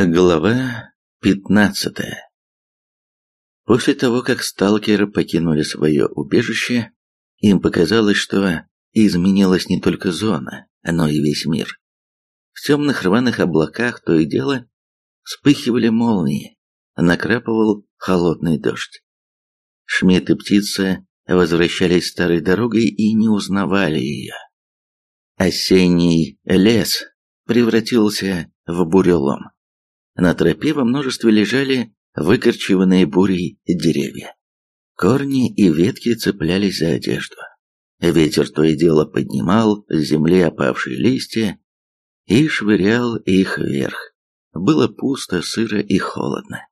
Глава пятнадцатая После того, как сталкеры покинули свое убежище, им показалось, что изменилась не только зона, но и весь мир. В темных рваных облаках то и дело вспыхивали молнии, накрапывал холодный дождь. Шмидт и птица возвращались старой дорогой и не узнавали ее. Осенний лес превратился в бурелом. На тропе во множестве лежали выкорчеванные бурей деревья. Корни и ветки цеплялись за одежду. Ветер то и дело поднимал с земли опавшие листья и швырял их вверх. Было пусто, сыро и холодно.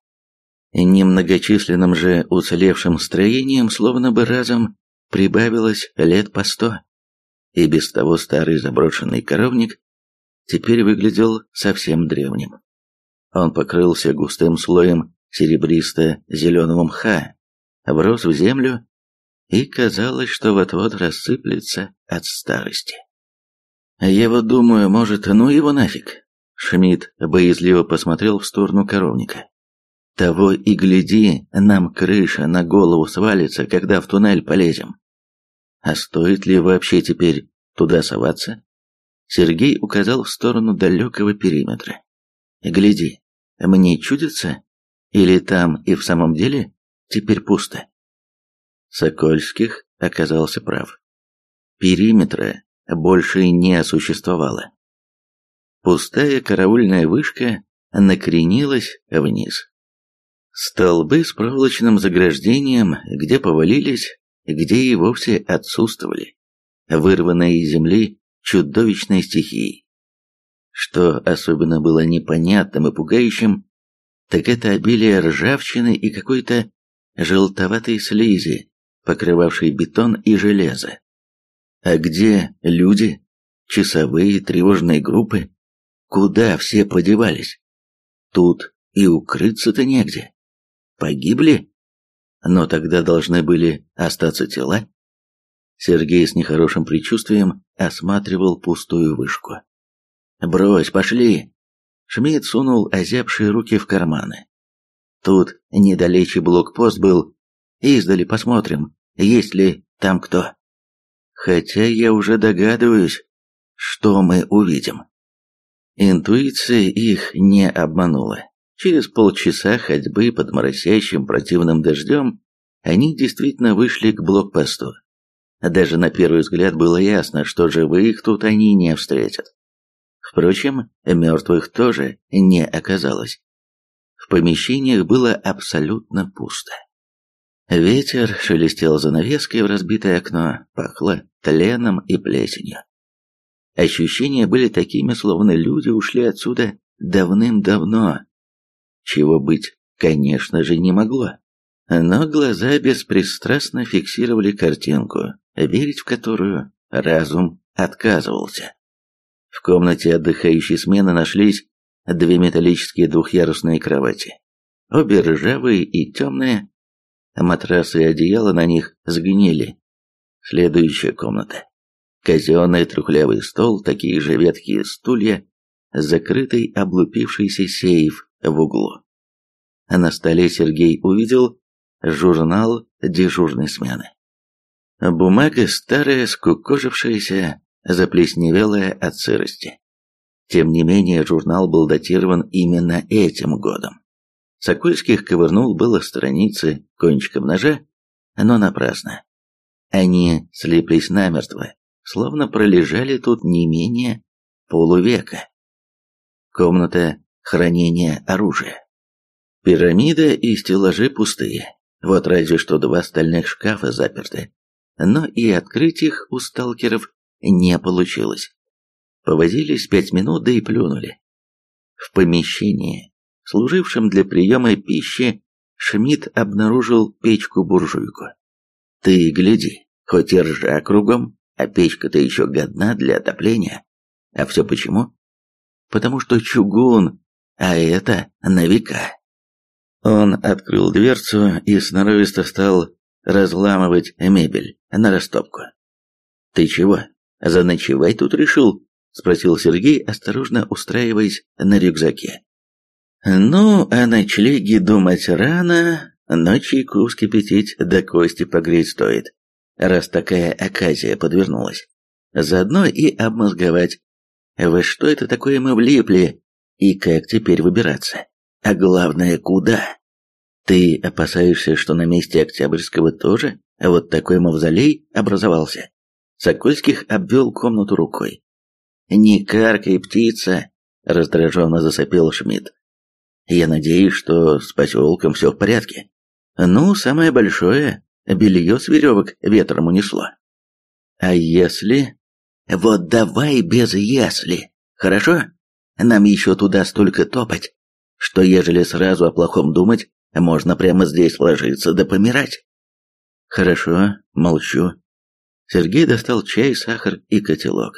Немногочисленным же уцелевшим строением словно бы разом прибавилось лет по сто. И без того старый заброшенный коровник теперь выглядел совсем древним. Он покрылся густым слоем серебристо-зеленого мха, врос в землю и казалось, что вот-вот рассыплется от старости. «Я вот думаю, может, ну его нафиг?» Шмидт боязливо посмотрел в сторону коровника. «Того и гляди, нам крыша на голову свалится, когда в туннель полезем. А стоит ли вообще теперь туда соваться?» Сергей указал в сторону далекого периметра. «Гляди, мне чудится? Или там и в самом деле теперь пусто? Сокольских оказался прав. Периметра больше не существовало. Пустая караульная вышка накренилась вниз. Столбы с проволочным заграждением, где повалились, где и вовсе отсутствовали, вырванные из земли чудовищной стихией. Что особенно было непонятным и пугающим, так это обилие ржавчины и какой-то желтоватой слизи, покрывавшей бетон и железо. А где люди, часовые, тревожные группы? Куда все подевались? Тут и укрыться-то негде. Погибли? Но тогда должны были остаться тела. Сергей с нехорошим предчувствием осматривал пустую вышку. «Брось, пошли!» Шмидт сунул озябшие руки в карманы. «Тут недалече блокпост был. Издали посмотрим, есть ли там кто. Хотя я уже догадываюсь, что мы увидим». Интуиция их не обманула. Через полчаса ходьбы под моросящим противным дождем они действительно вышли к блокпосту. Даже на первый взгляд было ясно, что живых тут они не встретят. Впрочем, мертвых тоже не оказалось. В помещениях было абсолютно пусто. Ветер шелестел занавеской в разбитое окно, пахло тленом и плесенью. Ощущения были такими, словно люди ушли отсюда давным-давно. Чего быть, конечно же, не могло. Но глаза беспристрастно фиксировали картинку, верить в которую разум отказывался. В комнате отдыхающей смены нашлись две металлические двухъярусные кровати. Обе ржавые и темные, матрасы и одеяла на них сгнили. Следующая комната. Казенный трухлявый стол, такие же ветхие стулья, закрытый облупившийся сейф в углу. На столе Сергей увидел журнал дежурной смены. Бумага старая, скукожившаяся, заплесневелая от сырости. Тем не менее, журнал был датирован именно этим годом. Сокольских ковырнул было страницы кончиком ножа, но напрасно. Они слиплись намертво, словно пролежали тут не менее полувека. Комната хранения оружия. Пирамида и стеллажи пустые, вот разве что два стальных шкафа заперты. Но и открыть их у сталкеров не получилось. Повозились пять минут, да и плюнули. В помещении, служившем для приема пищи, Шмидт обнаружил печку-буржуйку. Ты гляди, хоть и ржа кругом, а печка-то еще годна для отопления. А все почему? Потому что чугун, а это на века. Он открыл дверцу и сноровисто стал разламывать мебель на растопку. «Ты чего?» «Заночевать тут решил?» – спросил Сергей, осторожно устраиваясь на рюкзаке. Ну, о ночлеге думать рано, но чайку вскипятить да кости погреть стоит, раз такая оказия подвернулась. Заодно и обмозговать, во что это такое мы влипли, и как теперь выбираться. А главное, куда? Ты опасаешься, что на месте Октябрьского тоже вот такой мавзолей образовался? Сокольских обвел комнату рукой. «Не каркай, птица!» — раздраженно засопел Шмидт. Я надеюсь, что с поселком все в порядке. Ну, самое большое, белье с веревок ветром унесло. А если... Вот давай без «если», хорошо? Нам еще туда столько топать, что ежели сразу о плохом думать, можно прямо здесь ложиться да помирать. Хорошо, молчу. Сергей достал чай, сахар и котелок.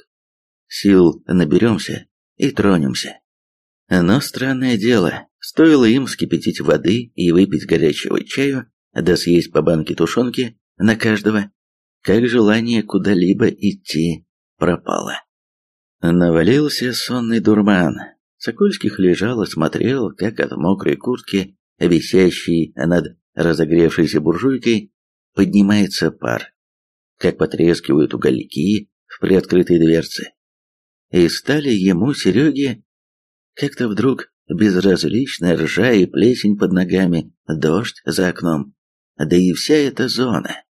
Сил наберемся и тронемся. Но странное дело, стоило им вскипятить воды и выпить горячего чаю, да съесть по банке тушенки на каждого, как желание куда-либо идти пропало. Навалился сонный дурман. Сокольских лежал и смотрел, как от мокрой куртки, висящей над разогревшейся буржуйкой, поднимается пар, как потрескивают угольки в приоткрытой дверце. И стали ему, Сереге, как-то вдруг безразличная ржа и плесень под ногами, дождь за окном, да и вся эта зона.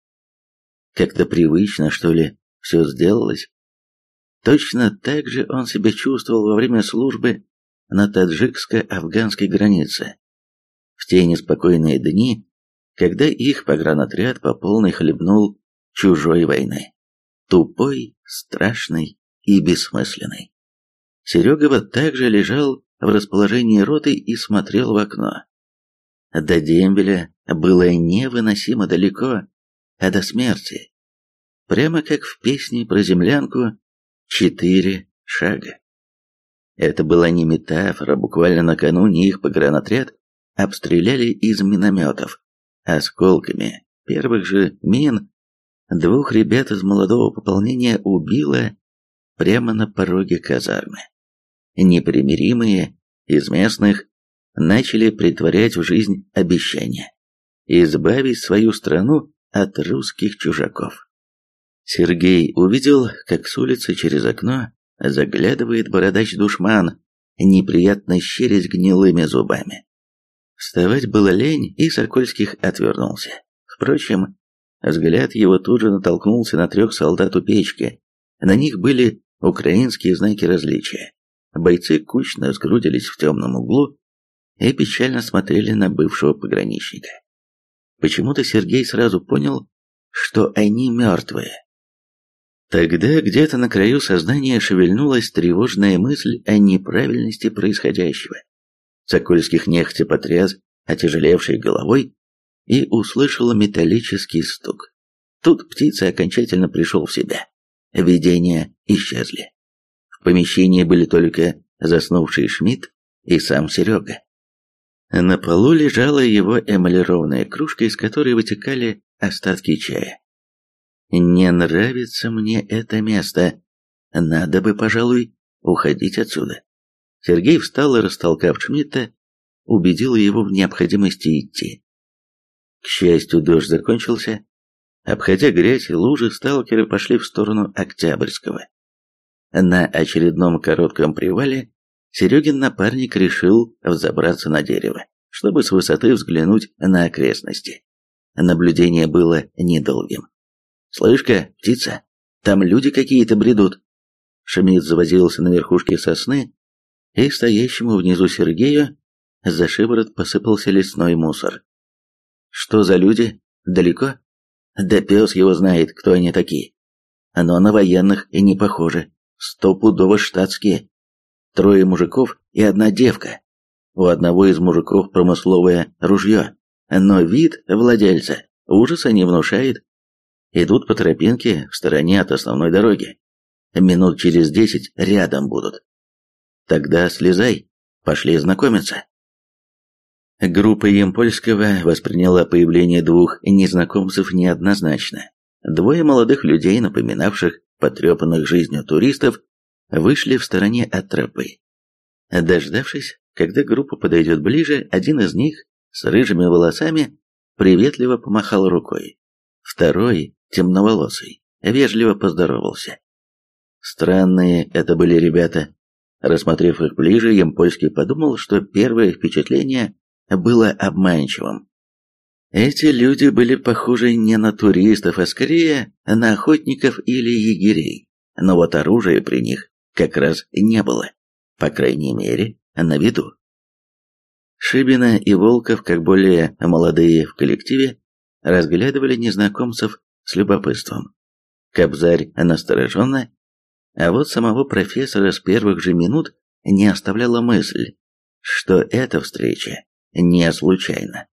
Как-то привычно, что ли, все сделалось. Точно так же он себя чувствовал во время службы на таджикско-афганской границе. В те неспокойные дни, когда их погранотряд по полной хлебнул чужой войны. Тупой, страшный и бессмысленный. Серега вот так же лежал в расположении роты и смотрел в окно. До дембеля было невыносимо далеко, а до смерти, прямо как в песне про землянку, четыре шага. Это была не метафора, буквально накануне их погранотряд обстреляли из минометов, осколками первых же мин двух ребят из молодого пополнения убило прямо на пороге казармы непримиримые из местных начали притворять в жизнь обещания избавить свою страну от русских чужаков. Сергей увидел, как с улицы через окно заглядывает бородач-душман, неприятно щерясь гнилыми зубами. Вставать было лень, и Сокольских отвернулся. Впрочем, взгляд его тут же натолкнулся на трех солдат у печки. На них были украинские знаки различия. Бойцы кучно сгрудились в темном углу и печально смотрели на бывшего пограничника. Почему-то Сергей сразу понял, что они мертвые. Тогда где-то на краю сознания шевельнулась тревожная мысль о неправильности происходящего. Сокольских нехотя потряс отяжелевшей головой и услышал металлический стук. Тут птица окончательно пришел в себя. Видения исчезли. В помещении были только заснувший Шмидт и сам Серега. На полу лежала его эмалированная кружка, из которой вытекали остатки чая. «Не нравится мне это место. Надо бы, пожалуй, уходить отсюда». Сергей встал и, растолкав Шмидта, убедил его в необходимости идти. К счастью, дождь закончился. Обходя грязь и лужи, сталкеры пошли в сторону Октябрьского. На очередном коротком привале Серегин напарник решил взобраться на дерево, чтобы с высоты взглянуть на окрестности. Наблюдение было недолгим. «Слышь-ка, птица, там люди какие-то бредут». Шамид завозился на верхушке сосны, и стоящему внизу Сергею за шиворот посыпался лесной мусор. «Что за люди? Далеко?» «Да пес его знает, кто они такие. Но на военных и не похоже стопудово штатские. Трое мужиков и одна девка. У одного из мужиков промысловое ружье, но вид владельца ужаса не внушает. Идут по тропинке в стороне от основной дороги. Минут через десять рядом будут. Тогда слезай, пошли знакомиться. Группа Емпольского восприняла появление двух незнакомцев неоднозначно. Двое молодых людей, напоминавших потрепанных жизнью туристов, вышли в стороне от тропы. Дождавшись, когда группа подойдет ближе, один из них с рыжими волосами приветливо помахал рукой. Второй, темноволосый, вежливо поздоровался. Странные это были ребята. Рассмотрев их ближе, Ямпольский подумал, что первое впечатление было обманчивым. Эти люди были похожи не на туристов, а скорее на охотников или егерей. Но вот оружия при них как раз не было. По крайней мере, на виду. Шибина и Волков, как более молодые в коллективе, разглядывали незнакомцев с любопытством. Кобзарь настороженно, а вот самого профессора с первых же минут не оставляла мысль, что эта встреча не случайна.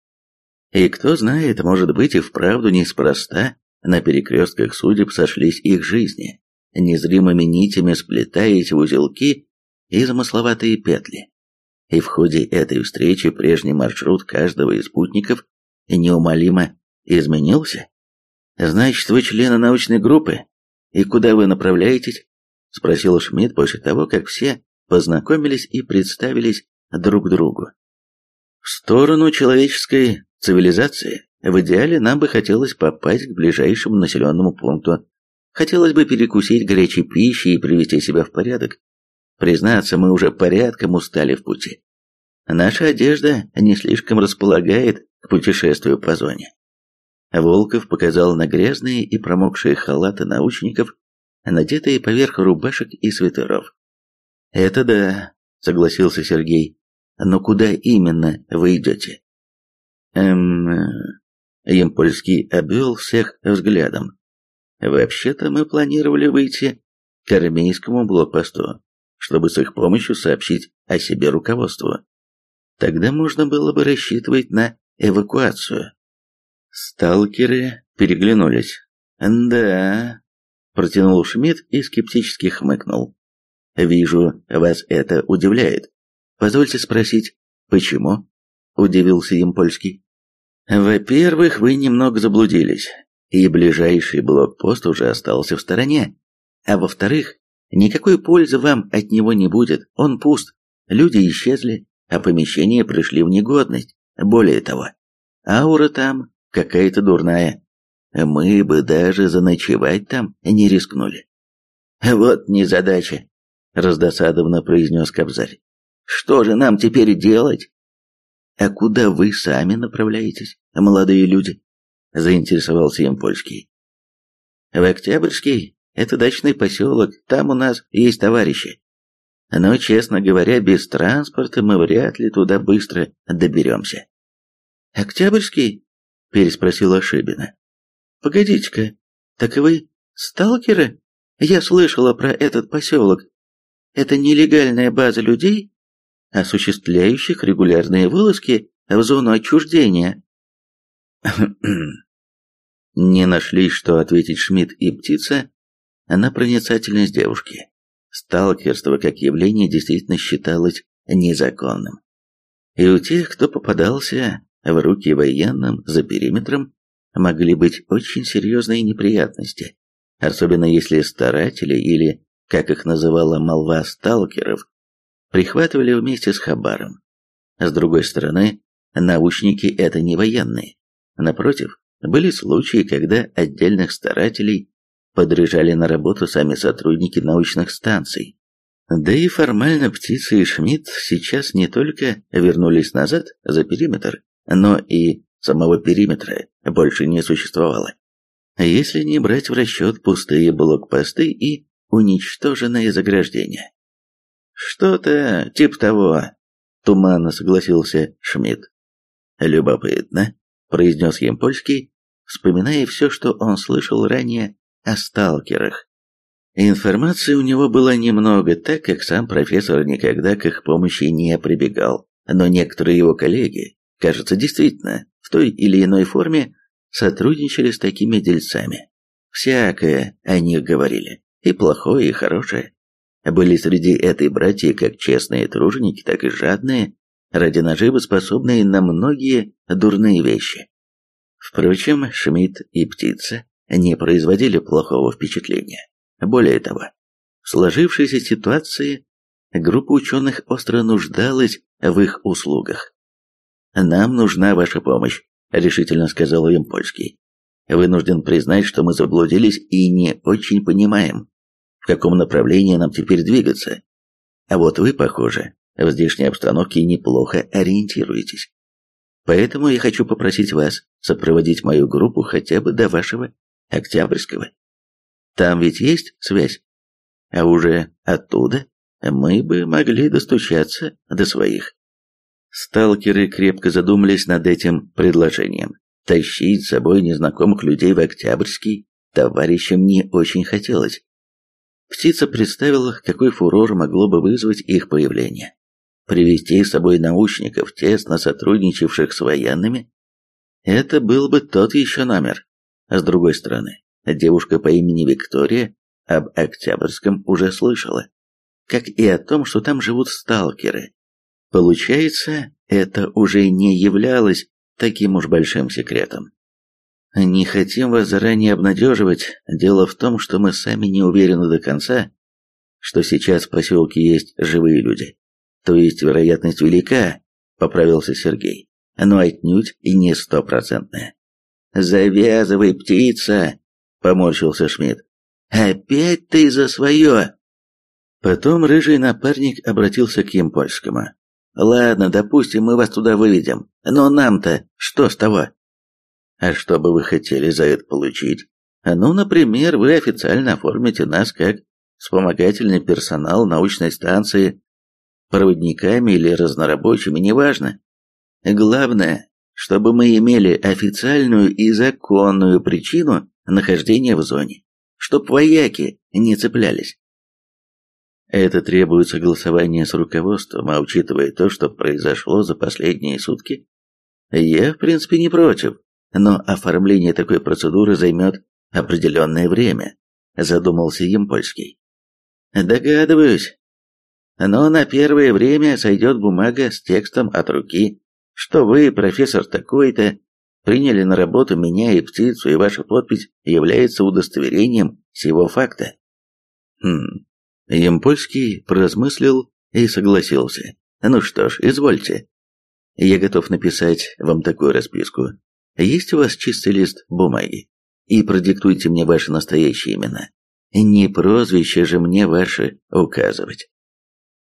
И кто знает, может быть и вправду неспроста на перекрестках судеб сошлись их жизни, незримыми нитями сплетаясь в узелки и замысловатые петли. И в ходе этой встречи прежний маршрут каждого из спутников неумолимо изменился. «Значит, вы члены научной группы? И куда вы направляетесь?» — спросил Шмидт после того, как все познакомились и представились друг другу. «В сторону человеческой цивилизации. В идеале нам бы хотелось попасть к ближайшему населенному пункту. Хотелось бы перекусить горячей пищей и привести себя в порядок. Признаться, мы уже порядком устали в пути. Наша одежда не слишком располагает к путешествию по зоне. Волков показал на грязные и промокшие халаты научников, надетые поверх рубашек и свитеров. «Это да», — согласился Сергей. «Но куда именно вы идете?» «Эм...» Ямпольский обвел всех взглядом. «Вообще-то мы планировали выйти к армейскому блокпосту чтобы с их помощью сообщить о себе руководству. Тогда можно было бы рассчитывать на эвакуацию. Сталкеры переглянулись. «Да», — протянул Шмидт и скептически хмыкнул. «Вижу, вас это удивляет. Позвольте спросить, почему?» — удивился им. «Во-первых, вы немного заблудились, и ближайший блокпост уже остался в стороне. А во-вторых, Никакой пользы вам от него не будет, он пуст. Люди исчезли, а помещения пришли в негодность. Более того, аура там какая-то дурная. Мы бы даже заночевать там не рискнули. Вот незадача, раздосадованно произнес Кобзарь. Что же нам теперь делать? А куда вы сами направляетесь, молодые люди? Заинтересовался им польский. В Октябрьский это дачный поселок, там у нас есть товарищи. Но, честно говоря, без транспорта мы вряд ли туда быстро доберемся. «Октябрьский?» – переспросила Шибина. «Погодите-ка, так вы сталкеры? Я слышала про этот поселок. Это нелегальная база людей, осуществляющих регулярные вылазки в зону отчуждения». Не нашли, что ответить Шмидт и Птица, на проницательность девушки. Сталкерство как явление действительно считалось незаконным. И у тех, кто попадался в руки военным за периметром, могли быть очень серьезные неприятности, особенно если старатели или, как их называла молва сталкеров, прихватывали вместе с хабаром. С другой стороны, научники это не военные. Напротив, были случаи, когда отдельных старателей подряжали на работу сами сотрудники научных станций. Да и формально Птица и Шмидт сейчас не только вернулись назад за периметр, но и самого периметра больше не существовало. Если не брать в расчет пустые блокпосты и уничтоженные заграждения. «Что-то типа того», — туманно согласился Шмидт. «Любопытно», — произнес Емпольский, вспоминая все, что он слышал ранее о сталкерах. Информации у него было немного, так как сам профессор никогда к их помощи не прибегал. Но некоторые его коллеги, кажется, действительно, в той или иной форме сотрудничали с такими дельцами. Всякое о них говорили, и плохое, и хорошее. Были среди этой братьи как честные труженики, так и жадные, ради наживы способные на многие дурные вещи. Впрочем, Шмидт и Птица не производили плохого впечатления. Более того, в сложившейся ситуации группа ученых остро нуждалась в их услугах. «Нам нужна ваша помощь», — решительно сказал им польский. «Вынужден признать, что мы заблудились и не очень понимаем, в каком направлении нам теперь двигаться. А вот вы, похоже, в здешней обстановке неплохо ориентируетесь. Поэтому я хочу попросить вас сопроводить мою группу хотя бы до вашего Октябрьского. Там ведь есть связь? А уже оттуда мы бы могли достучаться до своих. Сталкеры крепко задумались над этим предложением. Тащить с собой незнакомых людей в Октябрьский товарищам не очень хотелось. Птица представила, какой фурор могло бы вызвать их появление. Привести с собой научников, тесно сотрудничавших с военными, это был бы тот еще номер. А с другой стороны, девушка по имени Виктория об Октябрьском уже слышала, как и о том, что там живут сталкеры, Получается, это уже не являлось таким уж большим секретом. Не хотим вас заранее обнадеживать. Дело в том, что мы сами не уверены до конца, что сейчас в поселке есть живые люди. То есть вероятность велика, поправился Сергей, но отнюдь и не стопроцентная. «Завязывай, птица!» — поморщился Шмидт. «Опять ты за свое!» Потом рыжий напарник обратился к Емпольскому. Ладно, допустим, мы вас туда выведем. Но нам-то что с того? А что бы вы хотели за это получить? Ну, например, вы официально оформите нас как вспомогательный персонал научной станции, проводниками или разнорабочими, неважно. Главное, чтобы мы имели официальную и законную причину нахождения в зоне, чтоб вояки не цеплялись. Это требует согласования с руководством, а учитывая то, что произошло за последние сутки, я в принципе не против, но оформление такой процедуры займет определенное время, задумался Емпольский. Догадываюсь. Но на первое время сойдет бумага с текстом от руки, что вы, профессор такой-то, приняли на работу меня и птицу, и ваша подпись является удостоверением всего факта. Хм, Емпольский поразмыслил и согласился. «Ну что ж, извольте. Я готов написать вам такую расписку. Есть у вас чистый лист бумаги? И продиктуйте мне ваши настоящие имена. Не прозвище же мне ваши указывать».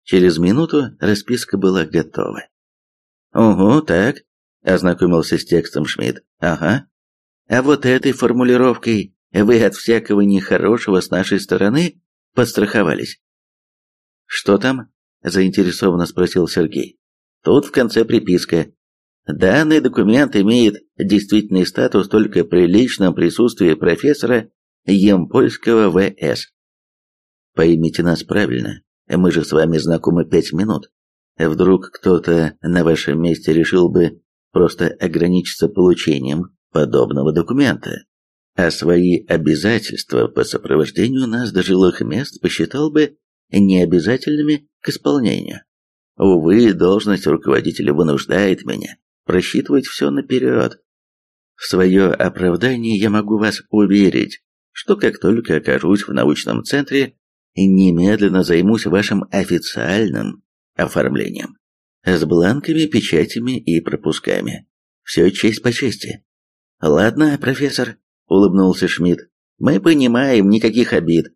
Через минуту расписка была готова. «Угу, так», — ознакомился с текстом Шмидт. «Ага. А вот этой формулировкой вы от всякого нехорошего с нашей стороны подстраховались. «Что там?» – заинтересованно спросил Сергей. «Тут в конце приписка. Данный документ имеет действительный статус только при личном присутствии профессора Емпольского В.С. Поймите нас правильно, мы же с вами знакомы пять минут. Вдруг кто-то на вашем месте решил бы просто ограничиться получением подобного документа, а свои обязательства по сопровождению нас до жилых мест посчитал бы необязательными к исполнению. Увы, должность руководителя вынуждает меня просчитывать все наперед. В свое оправдание я могу вас уверить, что как только окажусь в научном центре, немедленно займусь вашим официальным оформлением. С бланками, печатями и пропусками. Все честь по чести. Ладно, профессор, улыбнулся Шмидт. Мы понимаем, никаких обид.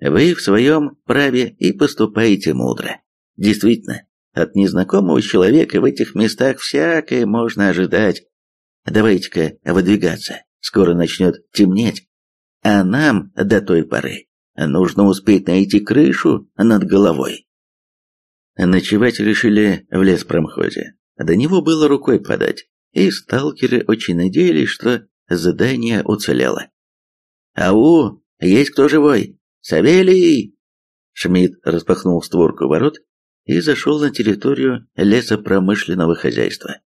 Вы в своем праве и поступаете мудро. Действительно, от незнакомого человека в этих местах всякое можно ожидать. Давайте-ка выдвигаться, скоро начнет темнеть. А нам до той поры нужно успеть найти крышу над головой. Ночевать решили в леспромхозе. До него было рукой подать, и сталкеры очень надеялись, что задание уцелело. «Ау, есть кто живой?» «Савелий!» Шмидт распахнул створку ворот и зашел на территорию лесопромышленного хозяйства.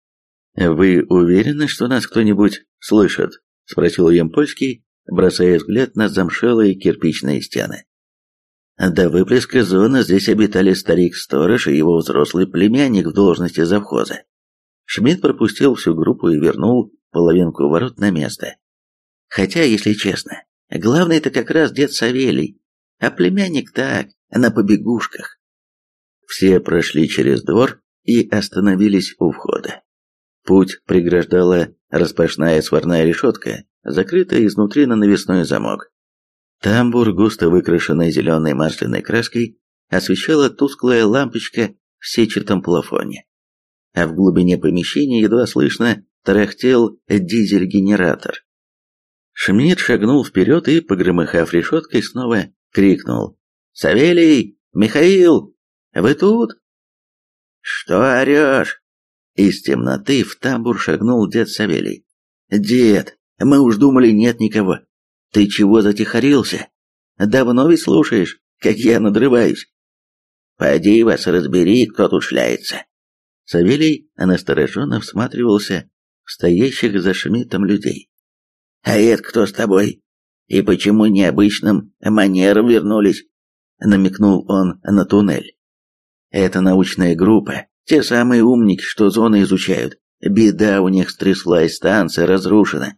«Вы уверены, что нас кто-нибудь слышит?» – спросил Ямпольский, бросая взгляд на замшелые кирпичные стены. До выплеска зоны здесь обитали старик-сторож и его взрослый племянник в должности завхоза. Шмидт пропустил всю группу и вернул половинку ворот на место. Хотя, если честно, главный это как раз дед Савелий, а племянник так, на побегушках. Все прошли через двор и остановились у входа. Путь преграждала распашная сварная решетка, закрытая изнутри на навесной замок. Тамбур, густо выкрашенный зеленой масляной краской, освещала тусклая лампочка в сетчатом плафоне. А в глубине помещения едва слышно тарахтел дизель-генератор. Шмидт шагнул вперед и, погромыхав решеткой, снова крикнул. «Савелий! Михаил! Вы тут?» «Что орешь?» Из темноты в тамбур шагнул дед Савелий. «Дед, мы уж думали, нет никого. Ты чего затихарился? Давно ведь слушаешь, как я надрываюсь?» «Пойди вас разбери, кто тут шляется». Савелий настороженно всматривался в стоящих за Шмидтом людей. «А это кто с тобой? И почему необычным манером вернулись?» Намекнул он на туннель. «Это научная группа, те самые умники, что зоны изучают. Беда у них стряслась, станция разрушена.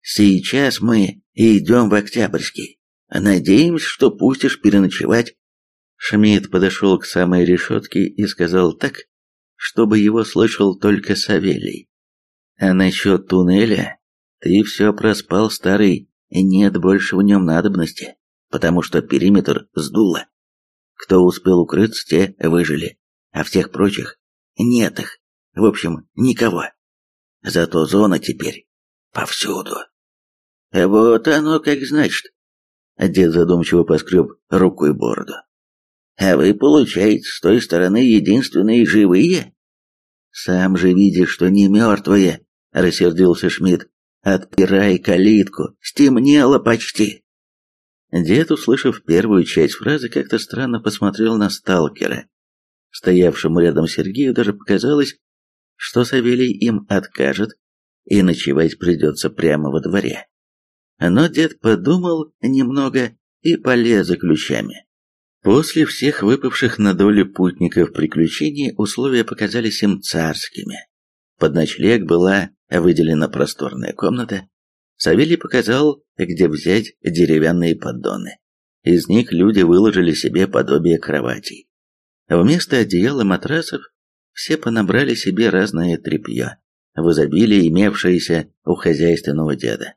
Сейчас мы идем в Октябрьский. Надеемся, что пустишь переночевать». Шмидт подошел к самой решетке и сказал так, чтобы его слышал только Савелий. «А насчет туннеля ты все проспал, старый, нет больше в нем надобности, потому что периметр сдуло. Кто успел укрыться, те выжили, а всех прочих нет их. В общем, никого. Зато зона теперь повсюду. Вот оно как значит. Дед задумчиво поскреб рукой бороду. А вы, получается, с той стороны единственные живые? Сам же видишь, что не мертвые, рассердился Шмидт. «Отпирай калитку! Стемнело почти!» Дед, услышав первую часть фразы, как-то странно посмотрел на сталкера. Стоявшему рядом Сергею даже показалось, что Савелий им откажет, и ночевать придется прямо во дворе. Но дед подумал немного и полез за ключами. После всех выпавших на долю путников приключений условия показались им царскими. Под ночлег была выделена просторная комната. Савелий показал, где взять деревянные поддоны. Из них люди выложили себе подобие кроватей. Вместо одеяла матрасов все понабрали себе разное тряпье, в изобилии имевшееся у хозяйственного деда.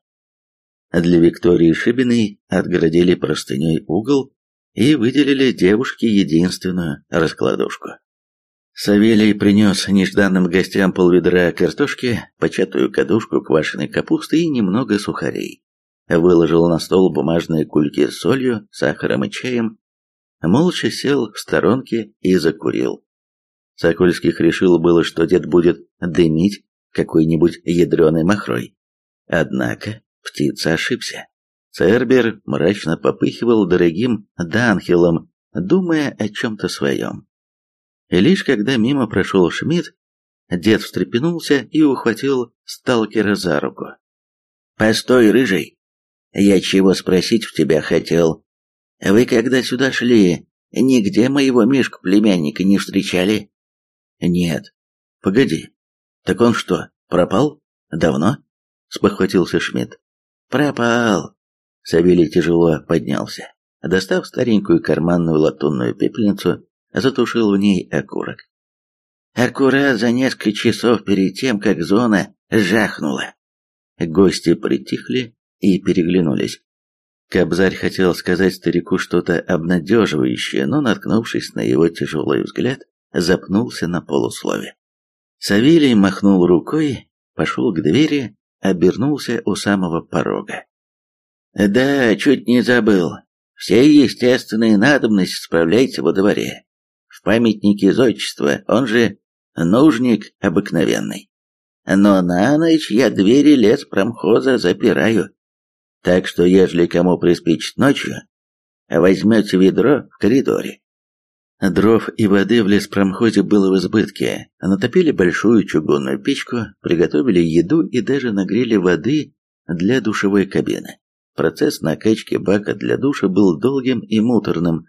Для Виктории Шибиной отгородили простыней угол и выделили девушке единственную раскладушку. Савелий принес нежданным гостям полведра картошки, початую кадушку квашеной капусты и немного сухарей. Выложил на стол бумажные кульки с солью, сахаром и чаем. Молча сел в сторонке и закурил. Сокольских решил было, что дед будет дымить какой-нибудь ядреной махрой. Однако птица ошибся. Цербер мрачно попыхивал дорогим данхелом, думая о чем-то своем. И лишь когда мимо прошел Шмидт, дед встрепенулся и ухватил сталкера за руку. «Постой, рыжий! Я чего спросить в тебя хотел? Вы когда сюда шли, нигде моего Мишку-племянника не встречали?» «Нет. Погоди. Так он что, пропал? Давно?» — спохватился Шмидт. «Пропал!» Савелий тяжело поднялся. Достав старенькую карманную латунную пепельницу, затушил в ней окурок. Аккурат за несколько часов перед тем, как зона жахнула. Гости притихли и переглянулись. Кобзарь хотел сказать старику что-то обнадеживающее, но, наткнувшись на его тяжелый взгляд, запнулся на полуслове. Савелий махнул рукой, пошел к двери, обернулся у самого порога. «Да, чуть не забыл. Все естественные надобности справляйте во дворе в памятнике зодчества, он же нужник обыкновенный. Но на ночь я двери леспромхоза запираю. Так что, ежели кому приспичит ночью, возьмете ведро в коридоре. Дров и воды в леспромхозе было в избытке. Натопили большую чугунную печку, приготовили еду и даже нагрели воды для душевой кабины. Процесс накачки бака для душа был долгим и муторным,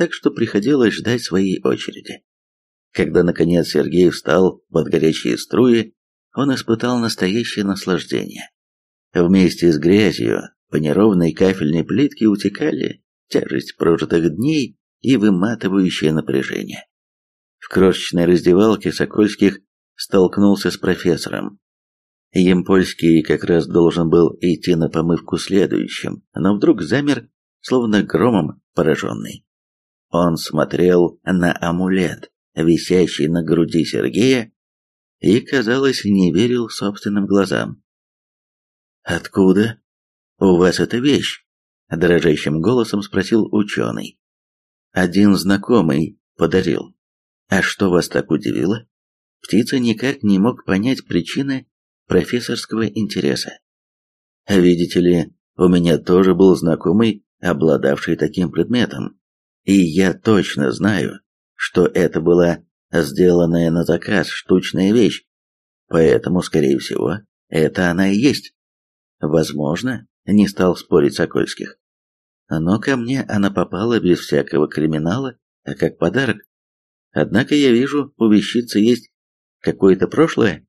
так что приходилось ждать своей очереди. Когда, наконец, Сергей встал под горячие струи, он испытал настоящее наслаждение. Вместе с грязью по неровной кафельной плитке утекали тяжесть прожитых дней и выматывающее напряжение. В крошечной раздевалке Сокольских столкнулся с профессором. Емпольский как раз должен был идти на помывку следующим, но вдруг замер, словно громом пораженный. Он смотрел на амулет, висящий на груди Сергея, и, казалось, не верил собственным глазам. «Откуда у вас эта вещь?» – дрожащим голосом спросил ученый. «Один знакомый подарил. А что вас так удивило?» Птица никак не мог понять причины профессорского интереса. «Видите ли, у меня тоже был знакомый, обладавший таким предметом, и я точно знаю, что это была сделанная на заказ штучная вещь, поэтому, скорее всего, это она и есть. Возможно, не стал спорить Сокольских. Но ко мне она попала без всякого криминала, а как подарок. Однако я вижу, у вещицы есть какое-то прошлое.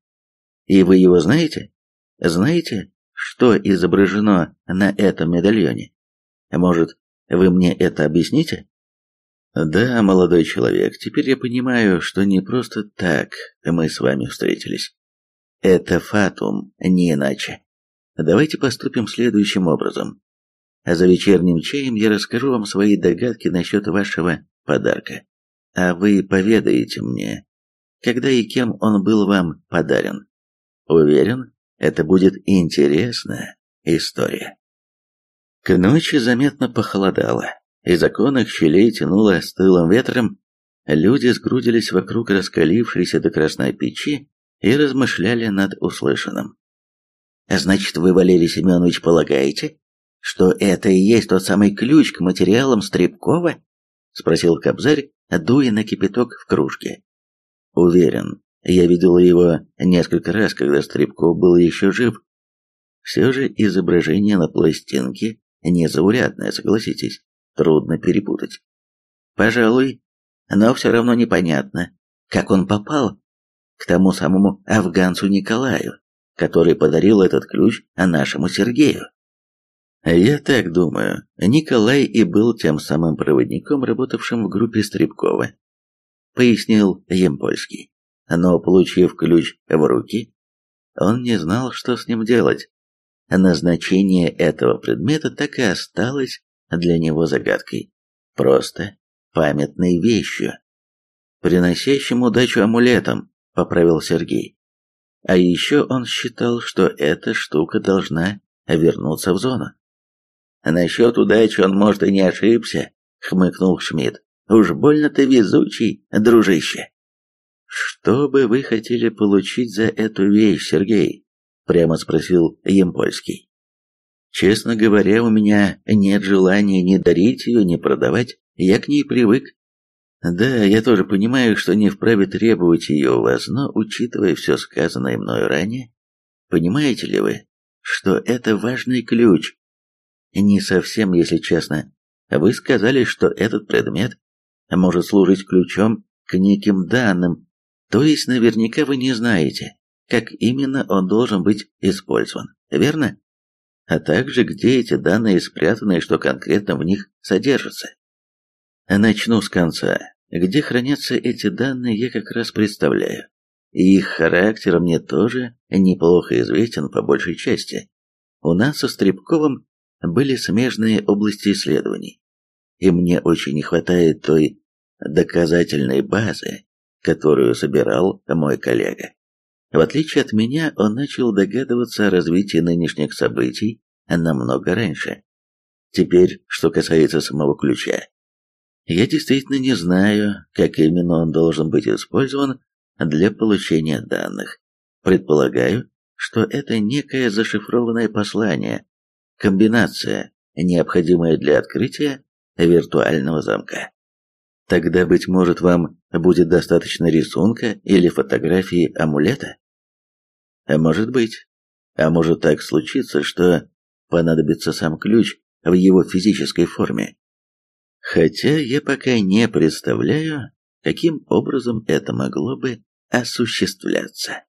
И вы его знаете? Знаете, что изображено на этом медальоне? Может, вы мне это объясните? Да, молодой человек, теперь я понимаю, что не просто так мы с вами встретились. Это фатум, не иначе. Давайте поступим следующим образом. За вечерним чаем я расскажу вам свои догадки насчет вашего подарка. А вы поведаете мне, когда и кем он был вам подарен. Уверен, это будет интересная история. К ночи заметно похолодало. Из оконных щелей тянуло стылым ветром, люди сгрудились вокруг раскалившейся до красной печи и размышляли над услышанным. «Значит, вы, Валерий Семенович, полагаете, что это и есть тот самый ключ к материалам Стребкова?» — спросил Кобзарь, дуя на кипяток в кружке. «Уверен, я видел его несколько раз, когда Стребков был еще жив. Все же изображение на пластинке незаурядное, согласитесь трудно перепутать. Пожалуй, но все равно непонятно, как он попал к тому самому афганцу Николаю, который подарил этот ключ нашему Сергею. Я так думаю, Николай и был тем самым проводником, работавшим в группе Стребкова, пояснил Емпольский. Но, получив ключ в руки, он не знал, что с ним делать. Назначение этого предмета так и осталось для него загадкой. Просто памятной вещью. Приносящим удачу амулетом, поправил Сергей. А еще он считал, что эта штука должна вернуться в зону. Насчет удачи он, может, и не ошибся, хмыкнул Шмидт. Уж больно ты везучий, дружище. Что бы вы хотели получить за эту вещь, Сергей? Прямо спросил Емпольский. Честно говоря, у меня нет желания ни дарить ее, ни продавать. Я к ней привык. Да, я тоже понимаю, что не вправе требовать ее у вас, но, учитывая все сказанное мною ранее, понимаете ли вы, что это важный ключ? Не совсем, если честно. Вы сказали, что этот предмет может служить ключом к неким данным, то есть наверняка вы не знаете, как именно он должен быть использован, верно? А также где эти данные спрятаны и что конкретно в них содержится. Начну с конца. Где хранятся эти данные, я как раз представляю. И их характер мне тоже неплохо известен по большей части. У нас со Стребковым были смежные области исследований, и мне очень не хватает той доказательной базы, которую собирал мой коллега. В отличие от меня, он начал догадываться о развитии нынешних событий намного раньше. Теперь, что касается самого ключа. Я действительно не знаю, как именно он должен быть использован для получения данных. Предполагаю, что это некое зашифрованное послание, комбинация, необходимая для открытия виртуального замка. Тогда, быть может, вам будет достаточно рисунка или фотографии амулета? А может быть. А может так случиться, что понадобится сам ключ в его физической форме. Хотя я пока не представляю, каким образом это могло бы осуществляться.